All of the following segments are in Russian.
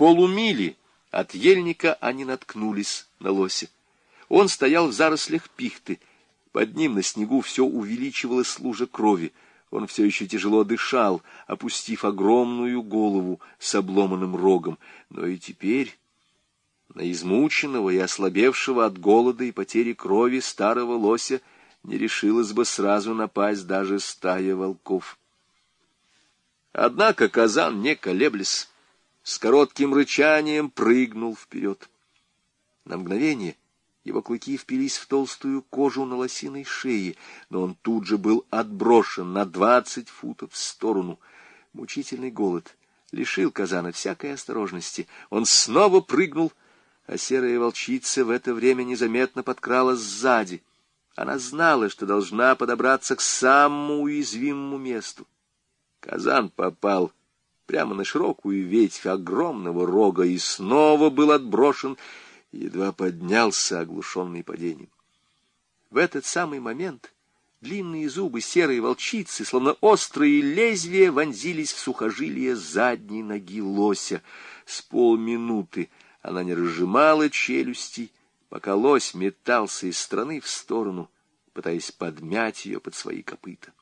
полумили от ельника они наткнулись на лося. Он стоял в зарослях пихты. Под ним на снегу все увеличивалась лужа крови. Он все еще тяжело дышал, опустив огромную голову с обломанным рогом. Но и теперь на измученного и ослабевшего от голода и потери крови старого лося не решилась бы сразу напасть даже стая волков. Однако казан, не колеблясь, с коротким рычанием прыгнул вперед. На мгновение его клыки впились в толстую кожу на лосиной шее, но он тут же был отброшен на двадцать футов в сторону. Мучительный голод лишил казана всякой осторожности. Он снова прыгнул а серая волчица в это время незаметно подкралась сзади. Она знала, что должна подобраться к самому уязвимому месту. Казан попал прямо на широкую ветвь огромного рога и снова был отброшен, едва поднялся, оглушенный падением. В этот самый момент длинные зубы серой волчицы, словно острые лезвия, вонзились в сухожилие задней ноги лося. С полминуты она не разжимала челюсти, пока лось метался из стороны в сторону, пытаясь подмять ее под свои копыта.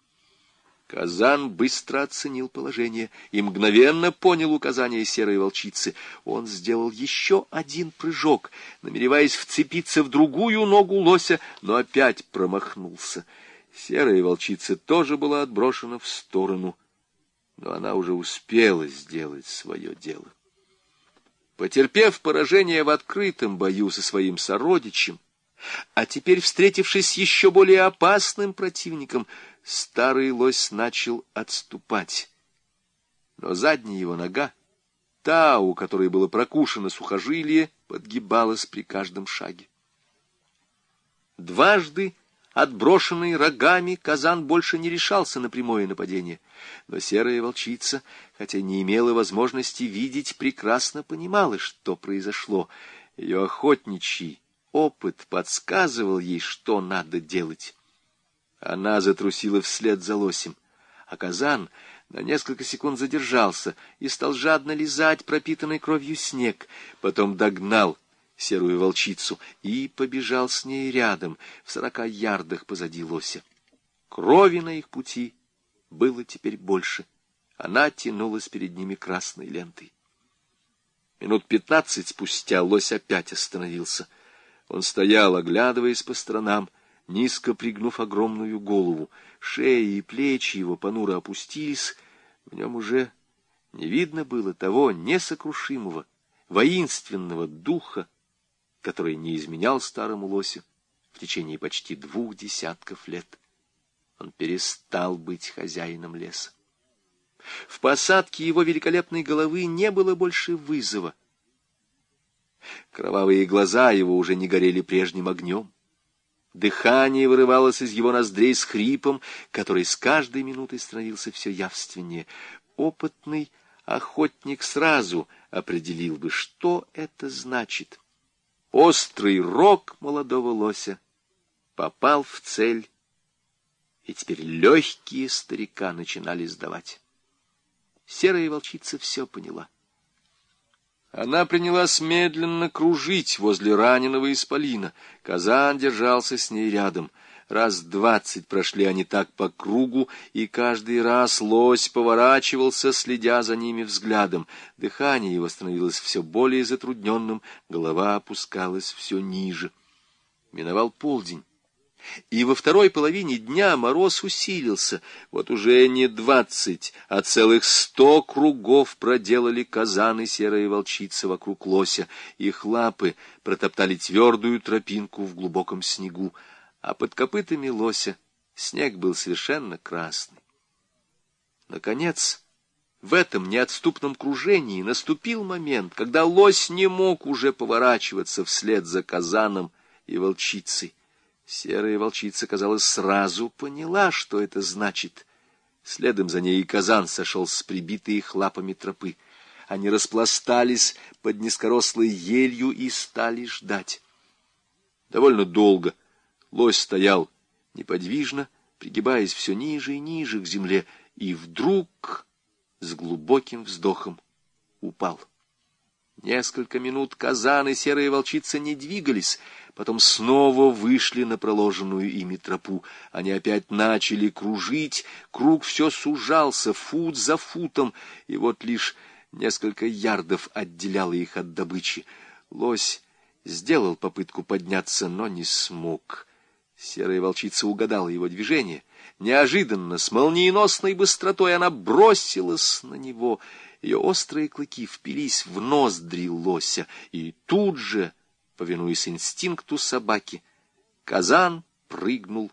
Казан быстро оценил положение и мгновенно понял указание серой волчицы. Он сделал еще один прыжок, намереваясь вцепиться в другую ногу лося, но опять промахнулся. Серая волчица тоже была отброшена в сторону, но она уже успела сделать свое дело. Потерпев поражение в открытом бою со своим сородичем, а теперь, встретившись с еще более опасным противником, старый лось начал отступать. Но задняя его нога, та, у которой было прокушено сухожилие, подгибалась при каждом шаге. Дважды Отброшенный рогами, казан больше не решался на прямое нападение. Но серая волчица, хотя не имела возможности видеть, прекрасно понимала, что произошло. Ее охотничий опыт подсказывал ей, что надо делать. Она затрусила вслед за лосем, а казан на несколько секунд задержался и стал жадно лизать пропитанный кровью снег, потом догнал — серую волчицу и побежал с ней рядом, в сорока ярдах позади лося. Крови на их пути было теперь больше. Она тянулась перед ними красной лентой. Минут пятнадцать спустя лось опять остановился. Он стоял, оглядываясь по сторонам, низко пригнув огромную голову. Шея и плечи его понуро опустились. В нем уже не видно было того несокрушимого, воинственного духа, который не изменял старому лосю в течение почти двух десятков лет. Он перестал быть хозяином леса. В посадке его великолепной головы не было больше вызова. Кровавые глаза его уже не горели прежним огнем. Дыхание вырывалось из его ноздрей с хрипом, который с каждой минутой становился все явственнее. Опытный охотник сразу определил бы, что это значит — Острый рог молодого лося попал в цель, и теперь легкие старика начинали сдавать. Серая волчица все поняла. Она принялась медленно кружить возле раненого исполина. Казан держался с ней рядом — Раз двадцать прошли они так по кругу, и каждый раз лось поворачивался, следя за ними взглядом. Дыхание его становилось все более затрудненным, голова опускалась все ниже. Миновал полдень. И во второй половине дня мороз усилился. Вот уже не двадцать, а целых сто кругов проделали казаны серая волчица вокруг лося. Их лапы протоптали твердую тропинку в глубоком снегу а под копытами лося снег был совершенно красный. Наконец, в этом неотступном кружении наступил момент, когда лось не мог уже поворачиваться вслед за казаном и волчицей. Серая волчица, казалось, сразу поняла, что это значит. Следом за ней и казан сошел с прибитой их лапами тропы. Они распластались под низкорослой елью и стали ждать. Довольно долго — Лось стоял неподвижно, пригибаясь все ниже и ниже к земле, и вдруг с глубоким вздохом упал. Несколько минут казан и серая волчица не двигались, потом снова вышли на проложенную ими тропу. Они опять начали кружить, круг все сужался, фут за футом, и вот лишь несколько ярдов отделяло их от добычи. Лось сделал попытку подняться, но не смог. Серая волчица угадала его движение. Неожиданно, с молниеносной быстротой она бросилась на него — ее острые клыки впились в ноздри лося, и тут же, повинуясь инстинкту собаки, казан прыгнул